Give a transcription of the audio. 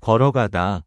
걸어가다.